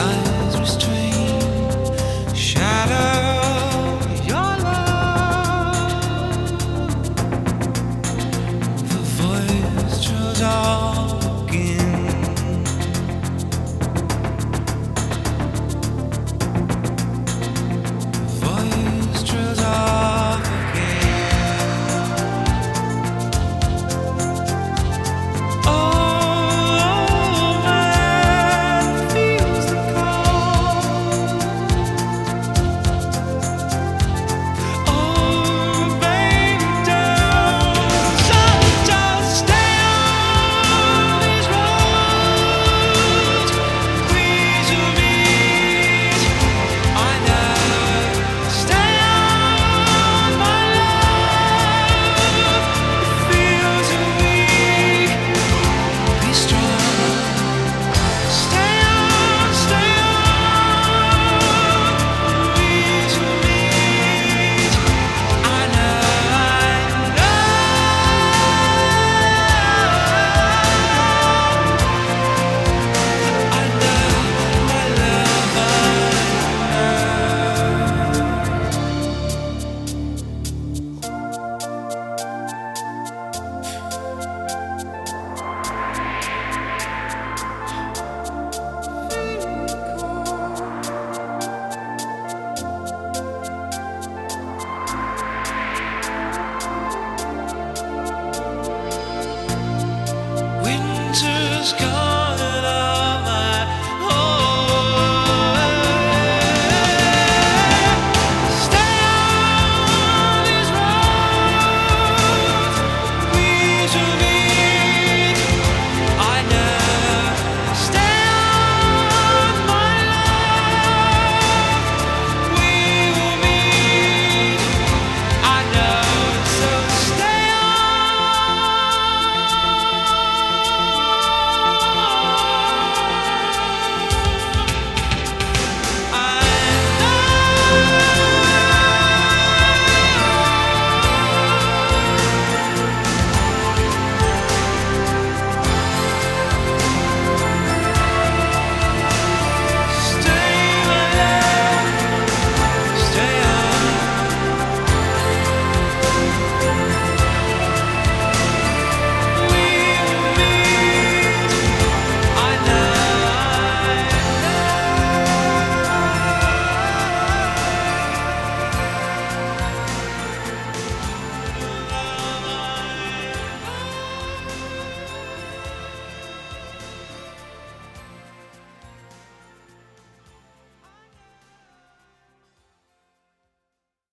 time.